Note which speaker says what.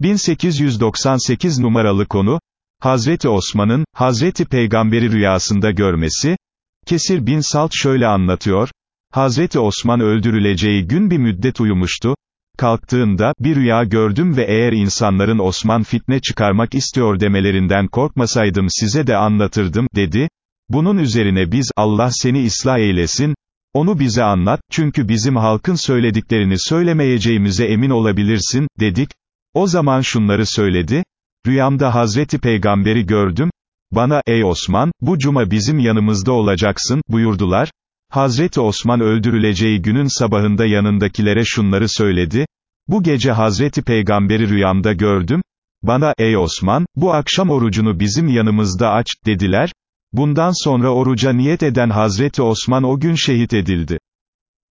Speaker 1: 1898 numaralı konu, Hazreti Osman'ın, Hazreti Peygamberi rüyasında görmesi, Kesir bin Salt şöyle anlatıyor, Hazreti Osman öldürüleceği gün bir müddet uyumuştu, kalktığında, bir rüya gördüm ve eğer insanların Osman fitne çıkarmak istiyor demelerinden korkmasaydım size de anlatırdım, dedi, bunun üzerine biz, Allah seni ıslah eylesin, onu bize anlat, çünkü bizim halkın söylediklerini söylemeyeceğimize emin olabilirsin, dedik, o zaman şunları söyledi, rüyamda Hazreti Peygamberi gördüm, bana, ey Osman, bu cuma bizim yanımızda olacaksın, buyurdular, Hazreti Osman öldürüleceği günün sabahında yanındakilere şunları söyledi, bu gece Hazreti Peygamberi rüyamda gördüm, bana, ey Osman, bu akşam orucunu bizim yanımızda aç, dediler, bundan sonra oruca niyet eden Hazreti Osman o gün şehit edildi.